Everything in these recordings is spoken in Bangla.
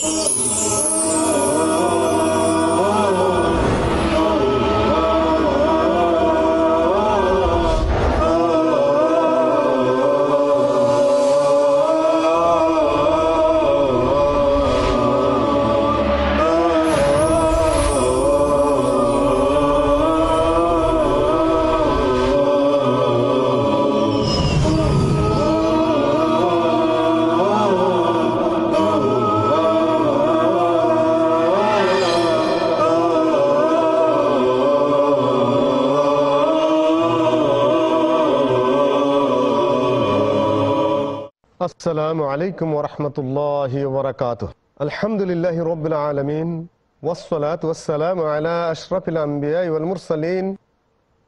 Oh, oh. السلام عليكم ورحمة الله وبركاته الحمد لله رب العالمين والصلاة والسلام على أشرف الأنبياء والمرسلين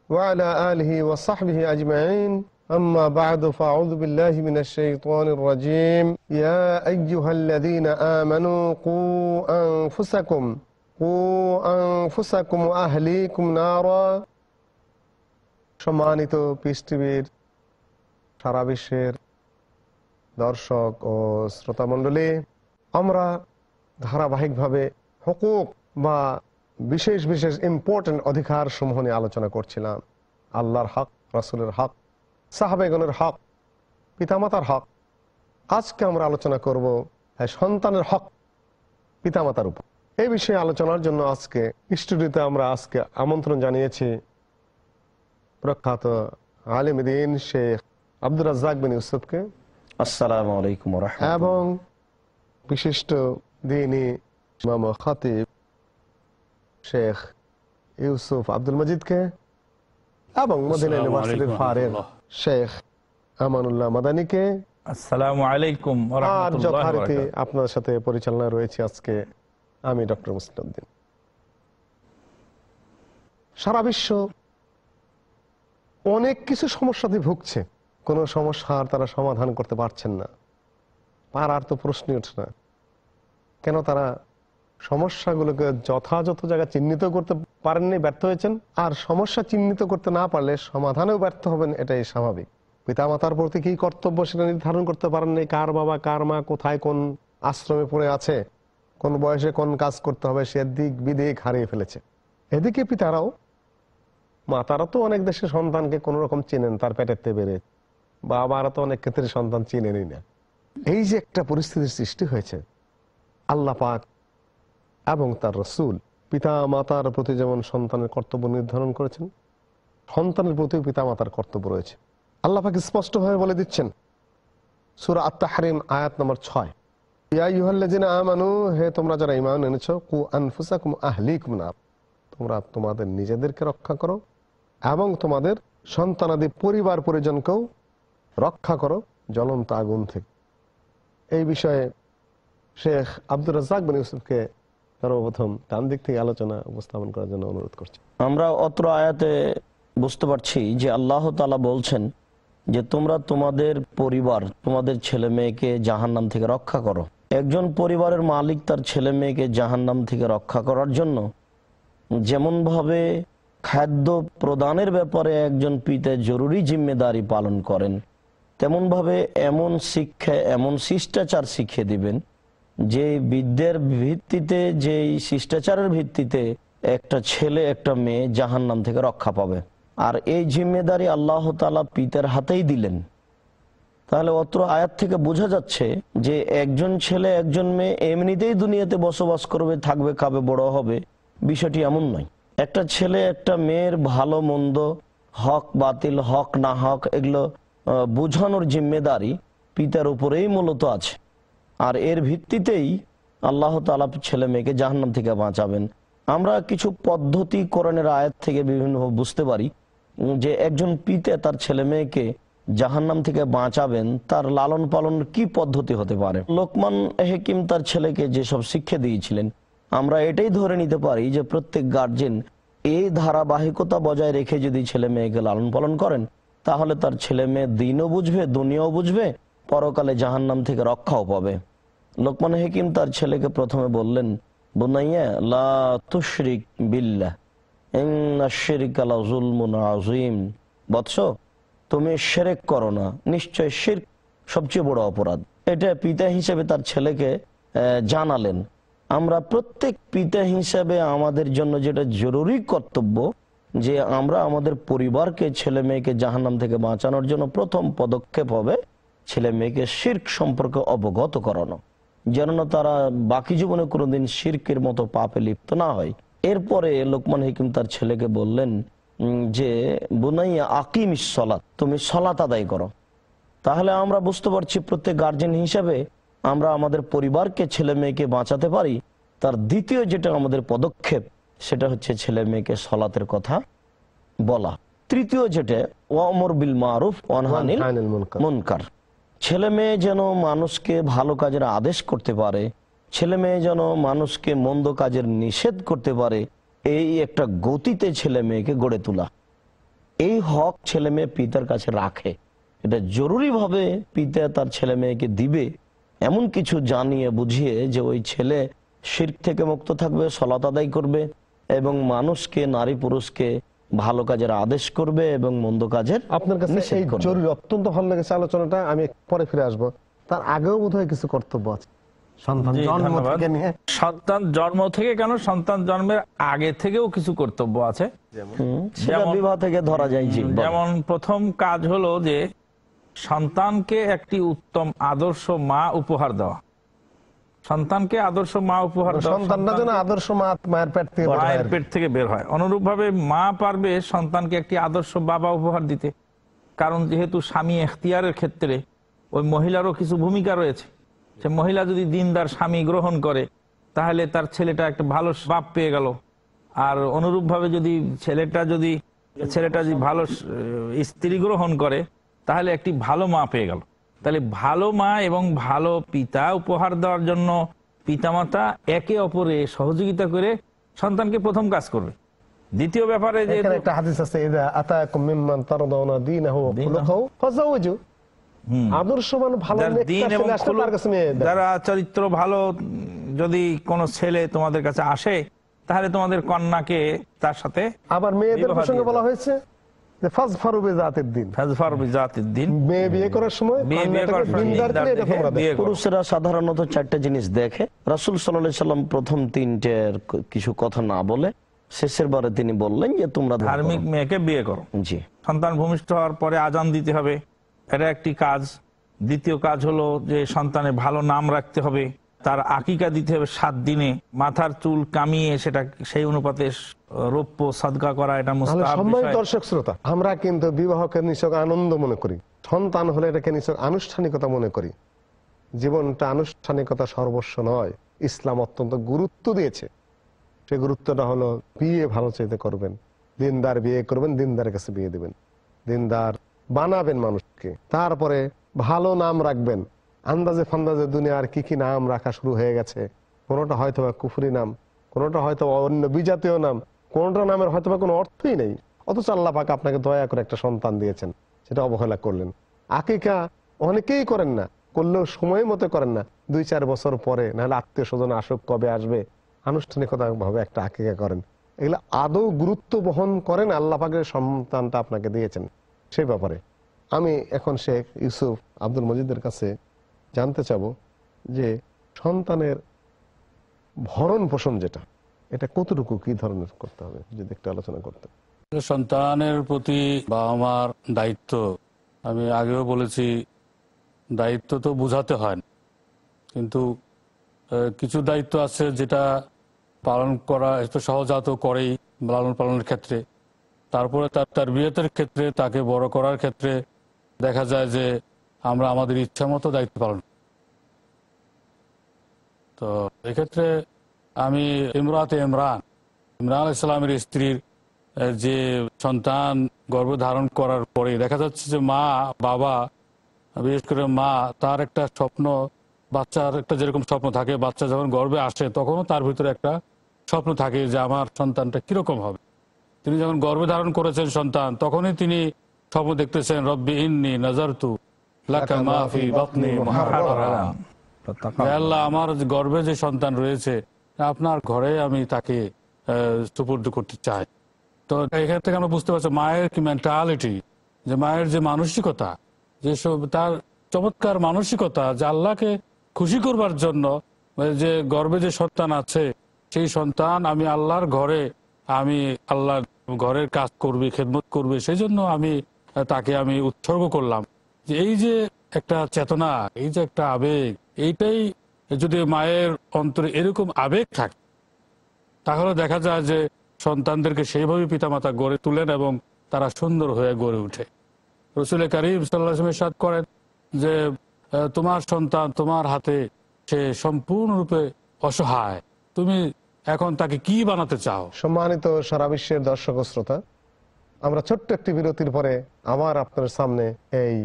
وعلى آله وصحبه أجمعين أما بعد فأعوذ بالله من الشيطان الرجيم يا أيها الذين آمنوا قوا أنفسكم قوا أنفسكم وأهليكم نارا সম্মানিত পিস টিভির সারা বিশ্বের দর্শক ও শ্রোতা মণ্ডলী আমরা ধারাবাহিকভাবে হকুক বা বিশেষ বিশেষ ইম্পর্টেন্ট অধিকার সমূহ নিয়ে আলোচনা করছিলাম। আল্লাহর হক, রাসুলের হক সাহাবেগনের হক, পিতামাতার হক। আজকে আমরা আলোচনা করব সন্তানের হক, পিতামাতার উপর। এই বিষয়ে আলোচনার জন্য আজকে স্টুডিওতে আমরা আজকে আমন্ত্রণ জানিয়েছি প্রখ্যাত আলিমদিন শেখ আব্দুর রাজ্জাক বিন ইউসুফকে। আসসালামু আলাইকুম এবং বিশিষ্ট দিনী ইমাম খতিব শেখ ইউসুফ আব্দুল মজিদকে এবং মদিনা ইউনিভার্সিটির আলাইকুম শেখ আমানুল্লাহ মাদানিকে। আসসালামু আলাইকুম ওয়া আর রাহমাতুল্লাহি ওয়া যথারীতি বারাকাতুহু। আপনার সাথে পরিচালনা রয়েছে আজকে আমি ডক্টর মুসলিউদ্দিন। সারা বিশ্ব অনেক কিছু সমস্যাতে ভুগছে। কোনো সমস্যার তারা সমাধান করতে পারছেন না। পারার তো প্রশ্নই ওঠে না। কেন তারা সমস্যাগুলোকে যথাযথ জায়গায় চিহ্নিত করতে পারেননি, ব্যর্থ হয়েছেন? আর সমস্যা চিহ্নিত করতে না পারলে সমাধানেও ব্যর্থ হবেন, এটাই স্বাভাবিক। পিতামাতার প্রতি কি কর্তব্য সেটা নির্ধারণ করতে পারেননি? কার বাবা, কার মা কোথায়, কোন আশ্রমে পড়ে আছে? কোন বয়সে কোন কাজ করতে হবে, সে দিক বিদিক হারিয়ে ফেলেছে। এদিকে পিতারাও, মাতারা তো অনেক দেশে সন্তানকে কোন রকম চেনেন, তার পেটের তে বেড়ে বাবারা তো অনেক ক্ষেত্রে সন্তান চিনেনই না। এই যে একটা পরিস্থিতির সৃষ্টি হয়েছে, আল্লাহ পাক এবং তার রসুল পিতা মাতার প্রতি যেমন সন্তানের কর্তব্য নির্ধারণ করেছেন, সন্তানের প্রতিও পিতা মাতার কর্তব্য রয়েছে। আল্লাহ পাক স্পষ্টভাবে বলে দিচ্ছেন, সুরা আত্মাহারিম আয়াত নম্বর ছয়, ইয়া ইউহাল্লাযিনা আমানু, হে তোমরা যারা ঈমান এনেছো, কু তোমরা তোমাদের নিজেদেরকে রক্ষা করো এবং তোমাদের সন্তানাদি পরিবার পরিজনকেও রক্ষা করো জ্বলন্ত আগুন থেকে। এই বিষয়ে শেখ আব্দুর রাজ্জাক বিন ইউসুফকে সর্বপ্রথম ডান দিক থেকে আলোচনা উপস্থাপন করার জন্য অনুরোধ করছি। আমরা অত্র আয়াতে বুঝতে পারছি যে আল্লাহ তালা বলছেন যে তোমরা তোমাদের পরিবার, তোমাদের ছেলে মেয়েকে জাহান্নাম থেকে রক্ষা করো। একজন পরিবারের মালিক তার ছেলে মেয়েকে জাহান্নাম থেকে রক্ষা করার জন্য যেমনভাবে খাদ্য প্রদানের ব্যাপারে একজন পিতা জরুরি জিম্মেদারি পালন করেন তেমনভাবে এমন শিক্ষা, এমন শিষ্টাচার শিখিয়ে দিবেন যে বিদ্যের ভিত্তিতে যেই শিষ্টাচারের ভিত্তিতে একটা ছেলে, একটা মেয়ে জাহান্নাম থেকে রক্ষা পাবে। আর এই জিম্মেদারি আল্লাহ তালা পিতার হাতেই দিলেন। তাহলে অত্র আয়াত থেকে বোঝা যাচ্ছে যে একজন ছেলে, একজন মেয়ে এমনিতেই দুনিয়াতে বসবাস করবে, থাকবে, খাবে, বড় হবে, বিষয়টি এমন নয়। একটা ছেলে, একটা মেয়ের ভালো, মন্দ, হক, বাতিল, হক, না হক, এগুলো বোঝানোর জিম্মেদারি পিতার উপরেই মূলত আছে। আর এর ভিত্তিতেই আল্লাহ তালা ছেলে মেয়েকে জাহান্নাম থেকে বাঁচাবেন। আমরা কিছু পদ্ধতি কোরআনের আয়াত থেকে বিভিন্ন বুঝতে পারি যে একজন পিতা তার ছেলে মেয়েকে জাহান্নাম থেকে বাঁচাবেন, তার লালন পালন কি পদ্ধতি হতে পারে? লোকমান হেকিম তার ছেলেকে যেসব শিক্ষা দিয়েছিলেন, আমরা এটাই ধরে নিতে পারি যে প্রত্যেক গার্জেন এই ধারাবাহিকতা বজায় রেখে যদি ছেলে মেয়েকে লালন পালন করেন তাহলে তার ছেলে মেয়ে দিনও বুঝবে, দুনিয়াও বুঝবে, পরকালে জাহান্নাম থেকে রক্ষাও পাবে। লোকমান হেকিম তার ছেলেকে প্রথমে বললেন, বুনাইয়া, লা তুশরিক বিল্লাহ বৎস, তুমি শিরক করো না, নিশ্চয় শিরক সবচেয়ে বড় অপরাধ। এটা পিতা হিসেবে তার ছেলেকে জানালেন। আমরা প্রত্যেক পিতা হিসাবে আমাদের জন্য যেটা জরুরি কর্তব্য যে আমরা আমাদের পরিবারকে ছেলে মেয়েকে জাহান্নাম থেকে বাঁচানোর জন্য প্রথম পদক্ষেপ হবে ছেলে মেয়েকে শির্ক সম্পর্কে অবগত করানো। যেন তারা বাকি জীবনে কোনোদিন শির্কের মতো পাপে লিপ্ত না হয়। এরপরে লোকমান হিকিম তার ছেলেকে বললেন যে, বুনাইয়া আকিম সলাত, তুমি সলাত আদায় করো। তাহলে আমরা বুঝতে পারছি প্রত্যেক গার্জেন হিসাবে আমরা আমাদের পরিবারকে ছেলে মেয়েকে বাঁচাতে পারি। তার দ্বিতীয় যেটা আমাদের পদক্ষেপ সেটা হচ্ছে ছেলে মেয়েকে সলাতের কথা বলা। তৃতীয় যেটা ওয়ামর বিল মারুফ অনহানিল। মুনকার। ছেলে মেয়ে যেন মানুষকে ভালো কাজের আদেশ করতে পারে ছেলে মেয়ে যেন মানুষকে মন্দ কাজের নিষেধ করতে পারে এই একটা গতিতে ছেলে মেয়েকে গড়ে তোলা। এই হক ছেলে মেয়ে পিতার কাছে রাখে। এটা জরুরিভাবে পিতা তার ছেলে মেয়েকে দিবে এমন কিছু জানিয়ে বুঝিয়ে যে ওই ছেলে শির থেকে মুক্ত থাকবে সলাত আদায় করবে এবং মানুষকে নারী পুরুষকে ভালো কাজের আদেশ করবে এবং মন্দ কাজের আপনার কাছে এই জরুরি অত্যন্ত ভালো লেগেছে আলোচনাটা আমি পরে ফিরে আসব। তার আগেও বোধহয় কিছু কর্তব্য আছে। সন্তান জন্ম থেকে নিয়ে সন্তান জন্ম থেকে কেন? সন্তান জন্মের আগে থেকেও কিছু কর্তব্য আছে। বিবাহ থেকে ধরা যায় যেমন প্রথম কাজ হলো যে সন্তানকে একটি উত্তম আদর্শ মা উপহার দেওয়া। সন্তানকে আদর্শ মা উপহার সন্তানটা যেন আদর্শ মা মায়ের পেট থেকে মায়ের পেট থেকে বের হয়। অনুরূপ ভাবে মা পারবে সন্তানকে একটি আদর্শ বাবা উপহার দিতে। কারণ যেহেতু স্বামী এখতিয়ারের ক্ষেত্রে ওই মহিলারও কিছু ভূমিকা রয়েছে। সে মহিলা যদি দিনদার স্বামী গ্রহণ করে তাহলে তার ছেলেটা একটা ভালো বাপ পেয়ে গেল। আর অনুরূপ ভাবে যদি ছেলেটা যদি ছেলেটা যদি ভালো স্ত্রী গ্রহণ করে তাহলে একটি ভালো মা পেয়ে গেল। তাহলে ভালো মা এবং ভালো পিতা উপহার দেওয়ার জন্য পিতামাতা একে অপরে সহযোগিতা করে সন্তানকে প্রথম কাজ করবে। দ্বিতীয় ব্যাপারে যে একটা হাদিস আছে ইদা আতাকুম মিম্মান তারদাউনা দীনাহু ওয়া খুলুকাহু ফাযাওয়াজু আদর্শবান ভালো যারা চরিত্র ভালো যদি কোনো ছেলে তোমাদের কাছে আসে তাহলে তোমাদের কন্যাকে তার সাথে আবার মেয়েদের প্রসঙ্গে বলা হয়েছে পুরুষেরা সাধারণত চারটে জিনিস দেখে। রাসুল সাল্লাম প্রথম তিনটের কিছু কথা না বলে শেষের বারে তিনি বললেন যে তোমরা ধার্মিক মেয়েকে বিয়ে করো করো। জি। সন্তান ভূমিষ্ঠ হওয়ার পরে আজান দিতে হবে। এটা একটি কাজ। দ্বিতীয় কাজ হলো যে সন্তানের ভালো নাম রাখতে হবে। তার আকিকা দিতে হবে সাত দিনে। মাথার চুল কামিয়ে সেটা সেই অনুপাতে রৌপ্য সাদকা করা এটা সম্মানিত দর্শক শ্রোতা আমরা কিন্তু বিবাহকে নিছক আনন্দ মনে করি। সন্তান হলে এটাকে নিছক আনুষ্ঠানিকতা মনে করি। জীবনটা আনুষ্ঠানিকতা সর্বস্ব নয় ইসলাম অত্যন্ত গুরুত্ব দিয়েছে। সে গুরুত্বটা হলো বিয়ে ভালো চাইতে করবেন দিনদার বিয়ে করবেন দিনদারের কাছে বিয়ে দিবেন। দিনদার বানাবেন মানুষকে তারপরে ভালো নাম রাখবেন আন্দাজে ফান্দাজে দুনিয়ার কি কি নাম রাখা শুরু হয়ে গেছে? কোনোটা হয়তো বা কুফরি নাম, কোনোটা হয়তো অন্য বিজাতীয় নাম, কোনোটা নামের হয়তো বা কোনো অর্থই নেই। অথচ আল্লাহ পাক আপনাকে দয়া করে একটা সন্তান দিয়েছেন, সেটা অবহেলা করলেন। আকিকা অনেকেই করেন না, করলেও সময় মতো করেন না। দুই চার বছর পরে নাহলে আত্মীয় স্বজন আসুক, কবে আসবে? আনুষ্ঠানিকতা ভাবে একটা আকিকা করেন। এগুলো আদৌ গুরুত্ব বহন করেন আল্লাহ পাকের সন্তানটা আপনাকে দিয়েছেন? সেই ব্যাপারে। আমি এখন শেখ ইউসুফ আব্দুল মজিদের কাছে জানতে চাব যে সন্তানের ভরণ পোষণ যেটা, এটা কতটুকু কি ধরনের করতে হবে? যদি একটু আলোচনা করতে সন্তানের প্রতি বাবা মার দায়িত্ব, আমি আগেও বলেছি, দায়িত্ব তো বুঝাতে হয় কিন্তু কিছু দায়িত্ব আছে যেটা পালন করা একটু সহজাত করেই, লালন পালনের ক্ষেত্রে। তারপরে তার তার বিয়েতের ক্ষেত্রে, তাকে বড় করার ক্ষেত্রে দেখা যায় যে আমরা আমাদের ইচ্ছা মতো দায়িত্ব পালন তো এক্ষেত্রে আমি ইমরাতে ইমরান ইমরান ইসলামের স্ত্রীর যে সন্তান গর্ভধারণ করার পরে দেখা যাচ্ছে যে মা, বাবা, বিশেষ করে মা, তার একটা স্বপ্ন, বাচ্চার একটা যেরকম স্বপ্ন থাকে, বাচ্চা যখন গর্বে আসে তখনও তার ভিতরে একটা স্বপ্ন থাকে যে আমার সন্তানটা কীরকম হবে। তিনি যখন গর্ভে ধারণ করেছেন সন্তান, তখনই তিনি স্বপ্ন দেখতেছেন, রব্বি ইন্নি নজরতু আল্লাহ, আমার যে গর্ভে যে সন্তান রয়েছে, আপনার ঘরে আমি তাকে সুপুর্দ করতে চাই। তো এখান থেকে আমরা বুঝতে পারছি, মায়ের কি মেন্টালিটি যে মায়ের যে মানসিকতা, যে তার চমৎকার মানসিকতা, যে আল্লাহকে খুশি করবার জন্য যে গর্বে যে সন্তান আছে, সেই সন্তান আমি আল্লাহর ঘরে, আমি আল্লাহর ঘরের কাজ করবে, খেদমত করবে, সেই জন্য আমি তাকে আমি উৎসর্গ করলাম। যে এই যে একটা চেতনা, এই যে একটা আবেগ, এইটাই যদি মায়ের অন্তরে এরকম আবেগ থাকে, তাহলে দেখা যায় যে সন্তানদেরকে সেইভাবে পিতামাতা গড়ে তুলেন এবং তারা সুন্দর হয়ে গড়ে উঠে রসুল করিম সাল্লাহ সাদ করেন যে তোমার সন্তান তোমার হাতে সে সম্পূর্ণরূপে অসহায়। তুমি এখন তাকে কি বানাতে চাও? সম্মানিত সারা বিশ্বের দর্শক শ্রোতা, আমরা ছোট্ট একটি বিরতির পরে আবার আপনার সামনে এই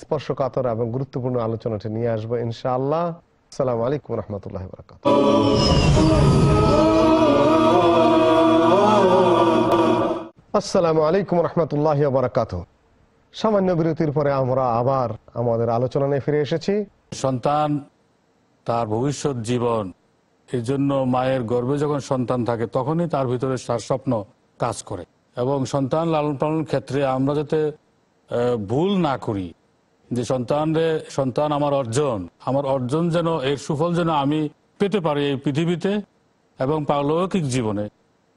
স্পর্শকাতর এবং গুরুত্বপূর্ণ আলোচনাটি নিয়ে আসব ইনশাআল্লাহ। আসসালামু আলাইকুম রহমতুল্লাহ বরকাত আসসালামু আলাইকুম রহমতুল্লাহ বরকাত সামান্য বিরতির পরে আমরা আবার আমাদের আলোচনা নিয়ে ফিরে এসেছি। সন্তান তার ভবিষ্যৎ জীবন এই জন্য মায়ের গর্ভে যখন সন্তান থাকে, তখনই তার ভিতরে তার স্বপ্ন কাজ করে। এবং সন্তান লালন পালনের ক্ষেত্রে আমরা যাতে ভুল না করি যে সন্তানরে সন্তান আমার অর্জন। আমার অর্জন যেন এর সুফল যেন আমি পেতে পারি এই পৃথিবীতে এবং পারলৌকিক জীবনে।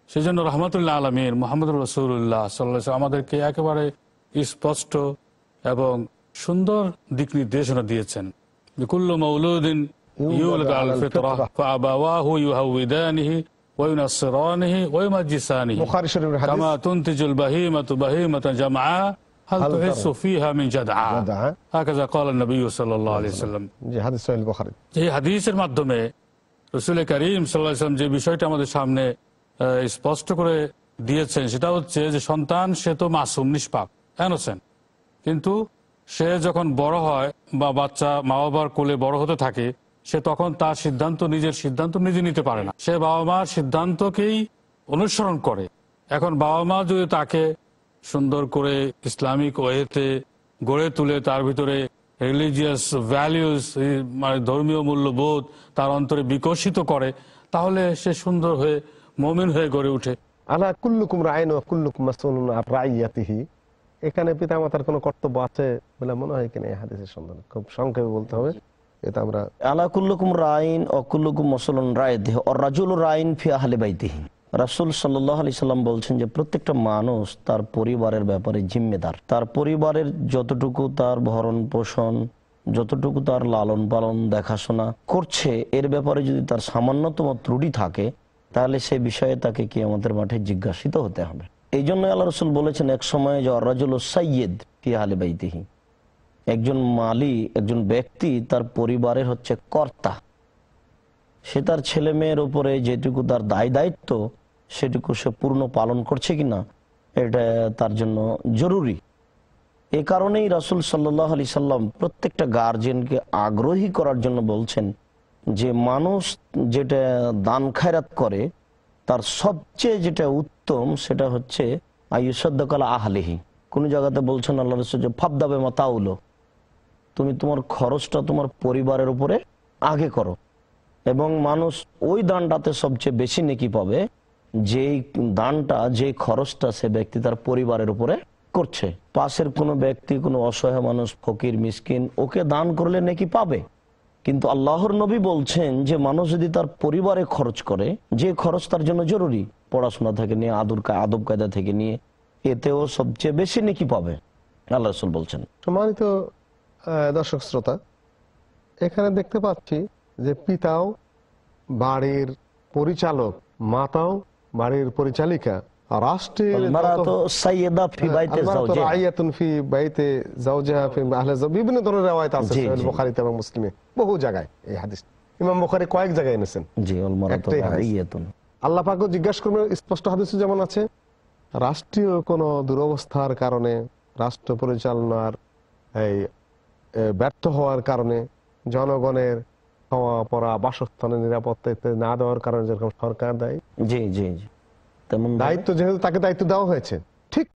সেই জন্য রহমতুল্লাহ আলমীর মোহাম্মদ রসুল্লাহ সাল্লাহ আমাদেরকে একেবারে স্পষ্ট এবং সুন্দর দিক নির্দেশনা দিয়েছেন। যে কুল্লু মৌলুদিন হাল তুহিসসু ফিহা মিন জাদআ জাদআ। হাকাযা ক্বালা নবী সাল্লাল্লাহু আলাইহি সাল্লাম জি হাদিস সহিহ বুখারী এই হাদিসের মাধ্যমে রসুল করিম সাল্লাম যে বিষয়টা আমাদের সামনে স্পষ্ট করে দিয়েছেন সেটা হচ্ছে যে সন্তান সে তো মাসুম নিষ্পাপ এনোসেন কিন্তু সে যখন বড় হয় বা বাচ্চা মা বাবার কোলে বড় হতে থাকে সে তখন তার সিদ্ধান্ত নিজের সিদ্ধান্ত নিজে নিতে পারে না। সে বাবা মার সিদ্ধান্তকেই অনুসরণ করে। এখন বাবা মা যদি তাকে সুন্দর করে ইসলামিক ওয়েতে গড়ে তুলে তার ভিতরে রিলিজিয়াস ভ্যালিউস মানে ধর্মীয় মূল্যবোধ তার অন্তরে বিকশিত করে তাহলে সে সুন্দর হয়ে মমিন হয়ে গড়ে উঠে আলা কুল্লুকুম রায়ন ও কুল্লুকুম রাইয়াতিহি। এখানে পিতামাতার কোনো কর্তব্য আছে বলে মনে হয় কিনা? এই হাদিসের সন্ধান খুব সংক্ষেপে বলতে হবে। এটা আমরা আলা কুল্লুকুম রাইন ও কুল্লুকুম মুসলন রায় দেহ ও রাজুল রাইন ফি আহলে বাইতিহি। রাসুল সাল্লাহ আলি সাল্লাম বলছেন যে প্রত্যেকটা মানুষ তার পরিবারের ব্যাপারে জিম্মেদার। তার পরিবারের যতটুকু তার ভরণ পোষণ, যতটুকু তার লালন পালন দেখাশোনা করছে, এর ব্যাপারে যদি তার সামান্যতম ত্রুটি থাকে, তাহলে সে বিষয়ে তাকে কি আমাদের মাঠে জিজ্ঞাসিত হতে হবে। এই জন্য আল্লাহ রসুল বলেছেন, এক সময় যে রাজুল সৈয়দ কি আহলে বাইতিহি। একজন মালি, একজন ব্যক্তি তার পরিবারের হচ্ছে কর্তা। সে তার ছেলে মেয়ের উপরে যেটুকু তার দায় দায়িত্ব সেটুকু সে পূর্ণ পালন করছে কিনা, এটা তার জন্য জরুরি। এ কারণেই রাসুল সাল্লাহ আলি সাল্লাম প্রত্যেকটা গার্জেনকে আগ্রহী করার জন্য বলছেন যে মানুষ যেটা দান খায়রাত করে, তার সবচেয়ে যেটা উত্তম সেটা হচ্ছে আয়ুসদ্দকাল আহলেহি। কোন জায়গাতে বলছেন আল্লাহ রসুল যে, ফাবদাবে মাতাউলো তুমি তোমার খরচটা তোমার পরিবারের উপরে আগে করো। এবং মানুষ ওই দানটাতে সবচেয়ে বেশি নেকি পাবে যেই দানটা যে খরচটা সে ব্যক্তি তার পরিবারের উপরে করছে। পাশের কোনো ব্যক্তি, কোনো অসহায় মানুষ, ফকির, মিসকিন, ওকে দান করলে নাকি পাবে। কিন্তু আল্লাহর নবী বলছেন যে, মানুষ যদি তার পরিবারে খরচ করে, যে খরচ তার জন্য জরুরি, পড়াশোনা থেকে নিয়ে, আদর আদব কায়দা থেকে নিয়ে, এতেও সবচেয়ে বেশি নেকি পাবে। আল্লাহ রসুল বলছেন। সম্মানিত দর্শক শ্রোতা, এখানে দেখতে পাচ্ছি যে পিতাও, বাড়ির পরিচালক, মাতাও বাড়ির পরিচালিকা রাষ্ট্রের বিভিন্ন ধরনের রেওয়ায়ত আছে। বুখারীতে এবং মুসলিমে বহু জায়গায় এই হাদিস। ইমাম বুখারী কয়েক জায়গায় এনেছেন। আল্লাহ পাকও জিজ্ঞাসা করবেন স্পষ্ট হাদিসে যেমন আছে রাষ্ট্রীয় কোনো দুরবস্থার কারণে রাষ্ট্র পরিচালনার এই ব্যর্থ হওয়ার কারণে জনগণের খাওয়া পড়া বাসস্থানের নিরাপত্তা না দেওয়ার কারণে যেরকম সরকার দেয়। জি জি জি। তেমন দায়িত্ব যেহেতু তাকে দায়িত্ব দেওয়া হয়েছে ঠিক।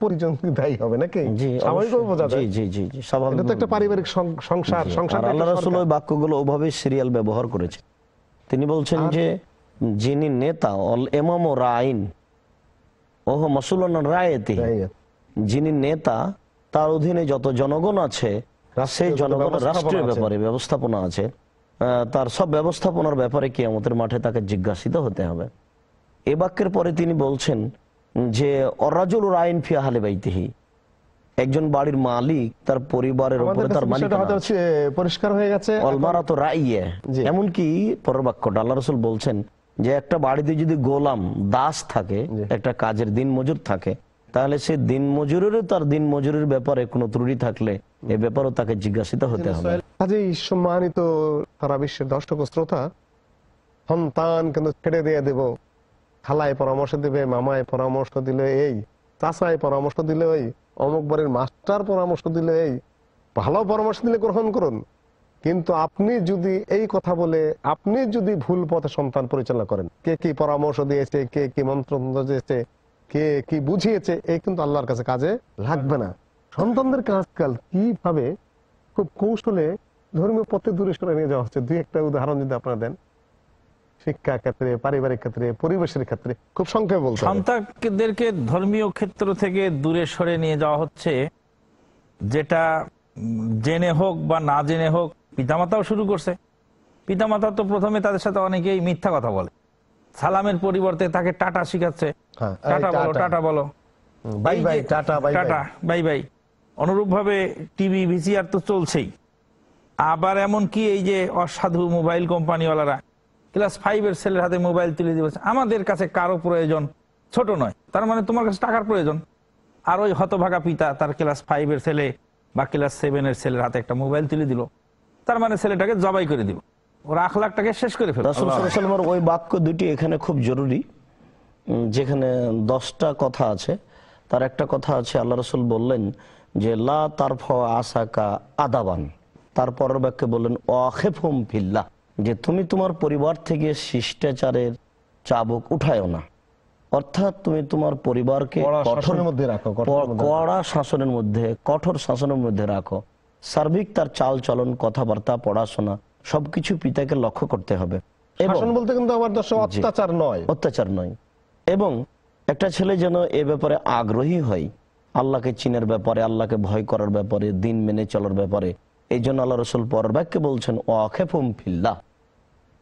পরিজন দায়ী হবে নাকি? জি স্বাভাবিকভাবে বোঝা অবশ্যই। যায়। জি জি জি জি এটা তো একটা পারিবারিক সং- সংসার সংসার আল্লাহ রসুল ওই বাক্যগুলো ওভাবে সিরিয়াল ব্যবহার করেছে। তিনি বলছেন যে যিনি নেতা অল এমাম ও রাইন ওহ মাসুলন রায়তি। যিনি নেতা তার অধীনে যত জনগণ আছে সেই রাষ্ট্রীয় ব্যাপারে ব্যবস্থাপনা আছে তার সব ব্যবস্থাপনার ব্যাপারে কিয়ামতের মাঠে তাকে জিজ্ঞাসিত হতে হবে। এ বাক্যের পরে তিনি বলছেন যে অরাজুল আইন ফিয়া হালে বাইতিহি। একজন বাড়ির মালিক তার পরিবারের আমাদের উপরে তার পরিষ্কার হয়ে গেছে। অলমারা তো রাইয়ে। এমনকি পরের বাক্যটা আল্লাহ রসুল বলছেন যে একটা বাড়িতে যদি গোলাম দাস থাকে একটা কাজের দিন মজুর থাকে তাহলে সে দিন মজুরেরও তার দিন মজুরের ব্যাপারে কোনো ত্রুটি থাকলে এ ব্যাপারেও তাকে জিজ্ঞাসিত হতে হবে। কাজেই সম্মানিত সারা বিশ্বের দর্শক শ্রোতা সন্তান কিন্তু ছেড়ে দিয়ে দেব। খালায় পরামর্শ দিবে মামায় পরামর্শ দিলে এই চাচায় পরামর্শ দিলে ওই অমুক বাড়ির মাস্টার পরামর্শ দিলে এই ভালো পরামর্শ দিলে গ্রহণ করুন। কিন্তু আপনি যদি এই কথা বলে আপনি যদি ভুল পথে সন্তান পরিচালনা করেন, কে কি পরামর্শ দিয়েছে, কে কি মন্ত্র দিয়েছে, কে কি বুঝিয়েছে এই কিন্তু আল্লাহর কাছে কাজে লাগবে না। সন্তানদেরকে আজকাল কীভাবে খুব কৌশলে ধর্মীয় পথে দূরে সরে নিয়ে যাওয়া হচ্ছে? দুই একটা উদাহরণ যদি আপনারা দেন। শিক্ষা ক্ষেত্রে, পারিবারিক ক্ষেত্রে, পরিবেশের ক্ষেত্রে, খুব সংক্ষেপে বলতে সন্তানদেরকে ধর্মীয় ক্ষেত্র থেকে দূরে সরে নিয়ে যাওয়া হচ্ছে, যেটা জেনে হোক বা না জেনে হোক পিতামাতাও শুরু করছে। পিতামাতা তো প্রথমে তাদের সাথে অনেকেই মিথ্যা কথা বলে। সালামের পরিবর্তে তাকে টাটা শিখাচ্ছে। হ্যাঁ, টাটা বলো টাটা। বলো। Tata bye bye. TV VCR তো চলছেই। আবার এমন কি এই যে অসাধু মোবাইল কোম্পানিওয়ালারা ক্লাস ফাইভের ছেলের হাতে মোবাইল তুলে দিয়েছে। আমাদের কাছে কারও প্রয়োজন ছোট নয় তার মানে তোমার কাছে টাকার প্রয়োজন। আর ওই হতভাগা পিতা তার ক্লাস ফাইভের ছেলে বা ক্লাস সেভেনের ছেলের হাতে একটা মোবাইল তুলে দিল। তার মানে ছেলেটাকে জবাই করে দিল ওর আখ লাখটাকে শেষ করে ফেলল রাসুল ওই বাক্য দুটি এখানে খুব জরুরি যেখানে দশটা কথা আছে। তার একটা কথা আছে আল্লাহ রসুল বললেন যে লা তারফ আসাকা আদাবান। তারপরের বাক্যে বললেন অখেফুম ফিল্লা যে তুমি তোমার পরিবার থেকে শিষ্টাচারের চাবুক উঠায়ও না। অর্থাৎ তুমি তোমার পরিবারকে কড়া মধ্যে রাখো, কঠোর মধ্যে রাখো। কড়া শাসনের মধ্যে কঠোর শাসনের মধ্যে রাখো। সার্বিক তার চাল চলন কথাবার্তা পড়াশোনা সবকিছু পিতাকে লক্ষ্য করতে হবে। এবং বলতে কিন্তু আমার দর্শক অত্যাচার নয়। অত্যাচার নয়। এবং একটা ছেলে যেন এ ব্যাপারে আগ্রহী হয় আল্লাহকে চিনের ব্যাপারে আল্লাহকে ভয় করার ব্যাপারে দিন মেনে চলার ব্যাপারে এই জন্য আল্লাহ রসুল পরের বাক্যে বলছেন ও আখেফুম ফিল্লা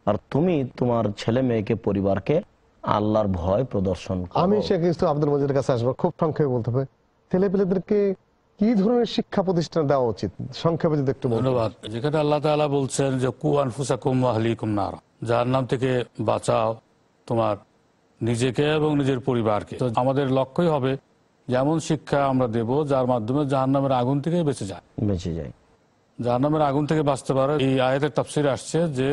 আর তুমি তোমার ছেলে মেয়েকে পরিবারকে আল্লাহর ভয় প্রদর্শন আমি শেখ ইউসুফ আব্দুল মজিদের কাছে আসব। খুব সংক্ষেপে বলতে হবে। ছেলে পেলেদেরকে কি ধরনের শিক্ষা প্রতিষ্ঠান দেওয়া উচিত? সংক্ষেপে যদি একটু ধন্যবাদ। যেখানে আল্লাহ তাআলা বলছেন যে কু আনফুসাকুম আহলিকুম নার যার নাম থেকে বাঁচাও তোমার নিজেকে এবং নিজের পরিবারকে। তো আমাদের লক্ষ্যই হবে যেমন শিক্ষা আমরা দেব যার মাধ্যমে জাহান্নামের আগুন থেকে বেঁচে যায়। বেঁচে যায়। জাহান্নামের আগুন থেকে বাঁচতে পারে। এই আয়াতের তাফসির আসছে যে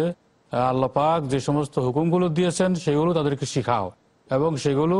আল্লাহ পাক যে সমস্ত হুকুমগুলো দিয়েছেন সেগুলো তাদেরকে শিখাও এবং সেগুলো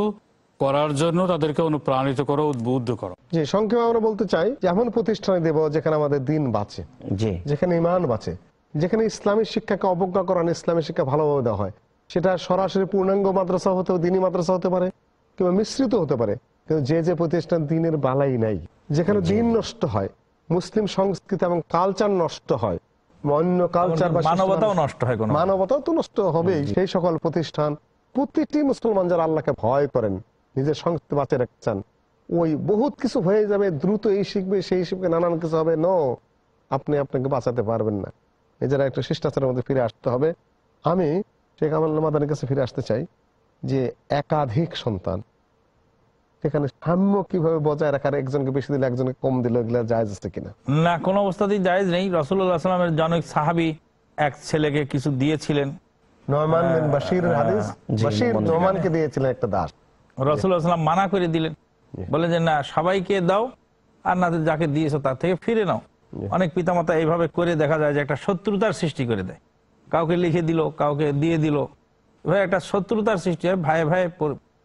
করার জন্য তাদেরকে অনুপ্রাণিত করো উদ্বুদ্ধ করো। যে সংক্ষেপে আমরা বলতে চাই যে এমন প্রতিষ্ঠানে দেব যেখানে আমাদের দিন বাঁচে। জি। যেখানে ইমান বাঁচে। যেখানে ইসলামী শিক্ষাকে অবজ্ঞা করান ইসলামী শিক্ষা ভালোভাবে দেওয়া হয়। সেটা সরাসরি পূর্ণাঙ্গ মাদ্রাসা হতে দিনী মাদ্রাসা হতে পারে কিংবা মিশ্রিত হতে পারে। কিন্তু যে যে প্রতিষ্ঠান দিনের বালাই নাই যেখানে দিন নষ্ট হয় মুসলিম সংস্কৃতি এবং কালচার নষ্ট হয় অন্য কালচার বা মানবতাও নষ্ট হয় কোনো। মানবতাও তো নষ্ট হবেই। সেই সকল প্রতিষ্ঠান প্রতিটি মুসলমান যারা আল্লাহকে ভয় করেন নিজের সংস্কৃতি বাঁচিয়ে রাখতে চান ওই বহুত কিছু হয়ে যাবে দ্রুত এই শিখবে সেই শিখবে নানান কিছু হবে। নো আপনি আপনাকে বাঁচাতে পারবেন না। নিজেরা একটা শিষ্টাচারের মধ্যে ফিরে আসতে হবে। আমি শেখ আমল মাদানের কাছে ফিরে আসতে চাই যে একাধিক সন্তান সেখানে সাম্য কীভাবে বজায় রাখার একজনকে বেশি দিলে একজনকে কম দিল এগুলো জায়জ আছে কিনা? না কোনো অবস্থাতেই জায়েজ নেই। রসুল্লাহ সাল্লামের জনক সাহাবি এক ছেলেকে কিছু দিয়েছিলেন। নয়মান বিন বাশির হাদিস। জি, বাশির নোমানকে দিয়েছিলেন একটা দাস। রসুল্লাহ সাল্লাম মানা করে দিলেন। বলে যে না সবাইকে দাও আর না যাকে দিয়েছ তার থেকে ফিরে নাও। অনেক পিতামাতা এইভাবে করে দেখা যায় যে একটা শত্রুতার সৃষ্টি করে দেয়। কাউকে লিখে দিল কাউকে দিয়ে দিল। এভাবে একটা শত্রুতার সৃষ্টি হয় ভাই ভাই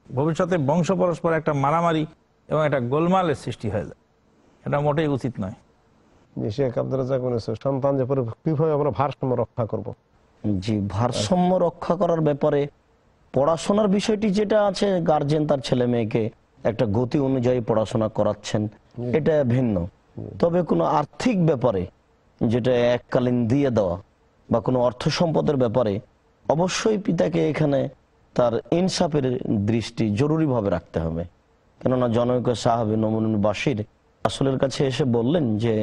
ভবিষ্যতে বংশ পরস্পর একটা মারামারি এবং একটা গোলমালের সৃষ্টি হয়ে যায়। এটা মোটেই উচিত নয়। যে শেখ আব্দুল রাজাক বলেছে সন্তান যে পরে কীভাবে আমরা ভারসাম্য রক্ষা করব। জি ভারসাম্য রক্ষা করার ব্যাপারে পড়াশোনার বিষয়টি যেটা আছে গার্জেন তার ছেলে মেয়েকে একটা গতি অনুযায়ী পড়াশোনা করাচ্ছেন। এটা ভিন্ন। তবে কোনো আর্থিক ব্যাপারে যেটা এককালীন দিয়ে দেওয়া বা কোনো অর্থ সম্পদের ব্যাপারে অবশ্যই পিতাকে এখানে তার ইনসাফের দৃষ্টি জরুরিভাবে রাখতে হবে। কেননা জনৈক সাহাবি নমুন বাসির আসলের কাছে এসে বললেন যে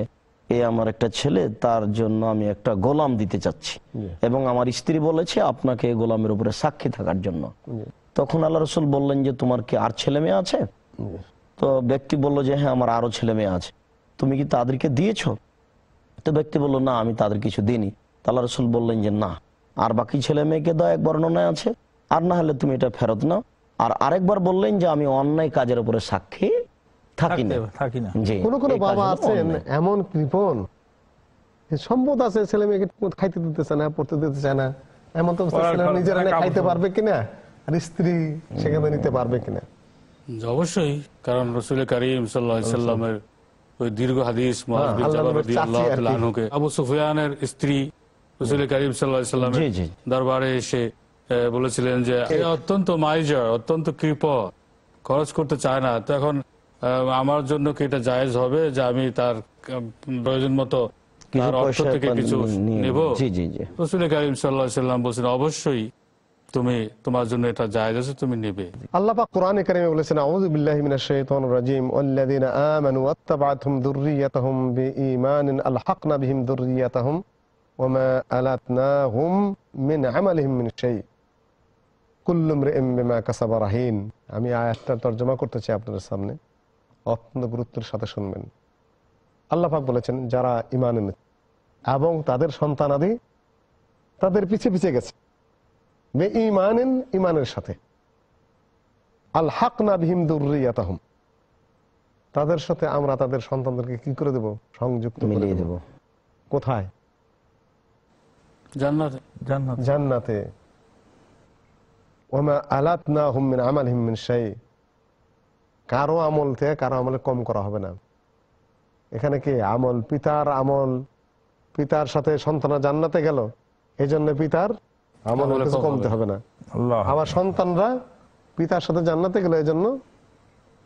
এ আমার একটা ছেলে তার জন্য আমি একটা গোলাম দিতে চাচ্ছি। এবং আমার স্ত্রী বলেছে আপনাকে গোলামের উপরে সাক্ষী থাকার জন্য। তখন আল্লাহ রসুল বললেন যে তোমার কি আর ছেলে মেয়ে আছে? তো ব্যক্তি বলল যে হ্যাঁ আমার আরও ছেলে মেয়ে আছে। তুমি কি তাদেরকে দিয়েছ? তো ব্যক্তি বলল না আমি তাদের কিছু দিইনি। তাল্লা রসুল বললেন যে না আর বাকি ছেলে মেয়েকে দাও এক বর্ণনায় আছে। আর না হলে তুমি এটা ফেরত নাও। আর আরেকবার বললেন যে আমি অন্যায় কাজের উপরে সাক্ষী থাকি না। থাকতে- থাকি না। কোন কোন বাবা আছেন এমন কৃপণ সম্পদ আছে ছেলে মেয়েকে খাইতে দিতে চায় না পড়তে দিতে চায় না এমন তো অবস্থা পড়ার ছেলেরা খরচ, নিজেরা খাইতে পারবে কিনা? আর স্ত্রী সেখানে নিতে পারবে কিনা? অবশ্যই কারণ রসুল করিম সাল্লামের ওই দীর্ঘ হাদিস আবু সুফিয়ানের স্ত্রী রসুল করিম। দরবারে এসে আহ, বলেছিলেন যে অত্যন্ত মাইজার অত্যন্ত কৃপ খরচ করতে চায় না। তো এখন আমার জন্য কি এটা জায়েজ হবে যে আমি তার প্রয়োজন মতো তার অর্থ থেকে কিছু নেব। জি জি জি। রসুল করিম সাল্লাহ সাল্লাম বলছেন অবশ্যই তুমি তোমার জন্য এটা জায়েজ আছে তুমি নেবে। আল্লাহ পাক কোরআনে কারিমে বলেছেন আউযু বিল্লাহি মিনাশ শাইতানির রাজিম ওয়াল্লাযিনা আমানু ওয়াত্তাবা'তুহুম যুররিয়াতাহুম বিঈমানিন আলহাকনা বিহিম যুররিয়াতাহুম ওয়ামা আলাতনাহুম মিন আমালিহিম মিন শাই। কুল্লু ইমরিইম বিমা কাসাবা রাহিন। আমি আয়াতটা তর্জমা করতেছি আপনাদের সামনে। অত্যন্ত গুরুত্বের সাথে শুনবেন। আল্লাহ পাক বলেছেন যারা ঈমান এনেছে এবং তাদের সন্তানাদি তাদের পিছে পিছে গেছে। বে ইমানেন ইমানের সাথে। আল হাক না বিহিম দুর্রিয়াতাহম। তাদের সাথে আমরা তাদের সন্তানদেরকে কি করে দেব? সংযুক্ত করে মিলিয়ে দেব। কোথায়? জান্নাত। জান্নাত। ওমা আলাত না হুমিন আমাল হিমিন শাই। কারও আমল থেকে কারও আমলে কম করা হবে না। এখানে কি আমল পিতার আমল পিতার সাথে সন্তান জান্নাতে গেল এই জন্য পিতার আমল কমতে হবে। না। আবার সন্তানরা পিতার সাথে জান্নাতে গেল এই জন্য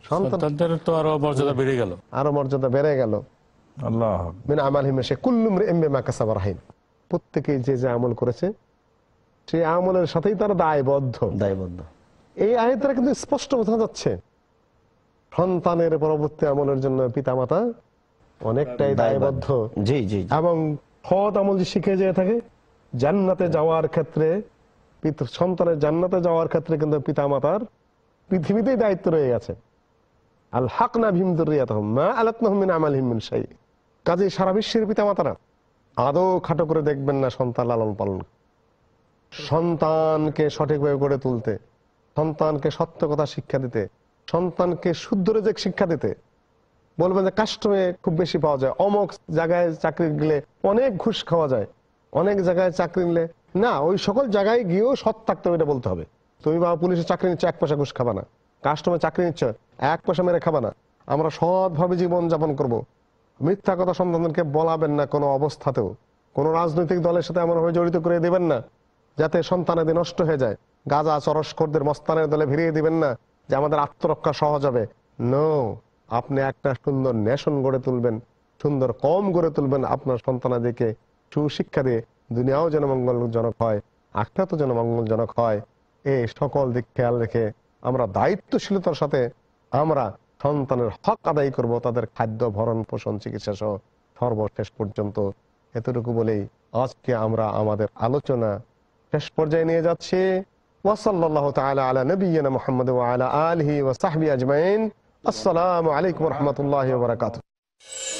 সন্তানদের তো আরও মর্যাদা বেড়ে গেল। আরও মর্যাদা বেড়ে গেল। আল্লাহ। মিন আমাল হিমেশে কুল্লুম এমবে মাকাসাবার রাহিন প্রত্যেকেই যে যে আমল করেছে সেই আমলের সাথেই তারা দায়বদ্ধ। দায়বদ্ধ। এই কিন্তু স্পষ্ট বোঝা যাচ্ছে। সন্তানের পরবর্তী আমলের জন্য পিতামাতা অনেকটাই দায়বদ্ধ। জি জি। এবং সৎ আমল যে শিখে যেয়ে থাকে জান্নাতে যাওয়ার ক্ষেত্রে পিত- সন্তানের জান্নাতে যাওয়ার ক্ষেত্রে কিন্তু পিতামাতার পৃথিবীতেই দায়িত্ব রয়ে গেছে। আল হাক না ভীম দুরিয়াতহম মা আমাল হিমিন সাই কাজে সারা বিশ্বের পিতামাতারা আদৌ খাটো করে দেখবেন না সন্তান লালন পালন। সন্তানকে সঠিকভাবে গড়ে তুলতে সন্তানকে সত্য কথা শিক্ষা দিতে সন্তানকে শুদ্ধ রেজেক শিক্ষা দিতে। বলবেন যে কাস্টমে খুব বেশি পাওয়া যায়। অমক জায়গায় চাকরি গেলে অনেক ঘুষ খাওয়া যায়। অনেক জায়গায় চাকরি নিলে না, ওই সকল জায়গায় গিয়েও সৎ থাকতে হবে, এটা বলতে হবে। তুমি বাবা পুলিশের চাকরি নিচ্ছ, এক পয়সা ঘুষ খাবা না। কাস্টমে চাকরি নিচ্ছ, এক পয়সা মেরে খাবা না। আমরা সৎভাবে জীবন যাপন করব। মিথ্যা কথা সন্তানদেরকে বলাবেন না কোনো অবস্থাতেও। কোনো রাজনৈতিক দলের সাথে এমনভাবে জড়িত করে দেবেন না, যাতে সন্তানাদি নষ্ট হয়ে যায়। গাজা চরস্করদের মস্তানের দলে ভিড়িয়ে দিবেন না। যে আমাদের আত্মরক্ষা সহজ হবে। নো আপনি একটা সুন্দর নেশন গড়ে তুলবেন, সুন্দর কম গড়ে তুলবেন আপনার সন্তানাদিকে। সুশিক্ষা দিয়ে দুনিয়াও যেন মঙ্গলজনক হয়, আখড়াতও যেন মঙ্গলজনক হয়। এই সকল দিক খেয়াল রেখে আমরা দায়িত্বশীলতার সাথে আমরা সন্তানের হক আদায় করব, তাদের খাদ্য, ভরণ, পোষণ, চিকিৎসা সহ সর্বশেষ পর্যন্ত। এতটুকু বলেই আজকে আমরা আমাদের আলোচনা শেষ পর্যায়ে নিয়ে যাচ্ছি। ওয়াসাল্লাহ তাআলা আলা নবিয়িনা মুহাম্মদ ওয়া আলা আলিহি ওয়া সাহবিহি আজমাইন আসসালামু আলাইকুম ওয়া রাহমাতুল্লাহি ওয়া বারাকাতুহু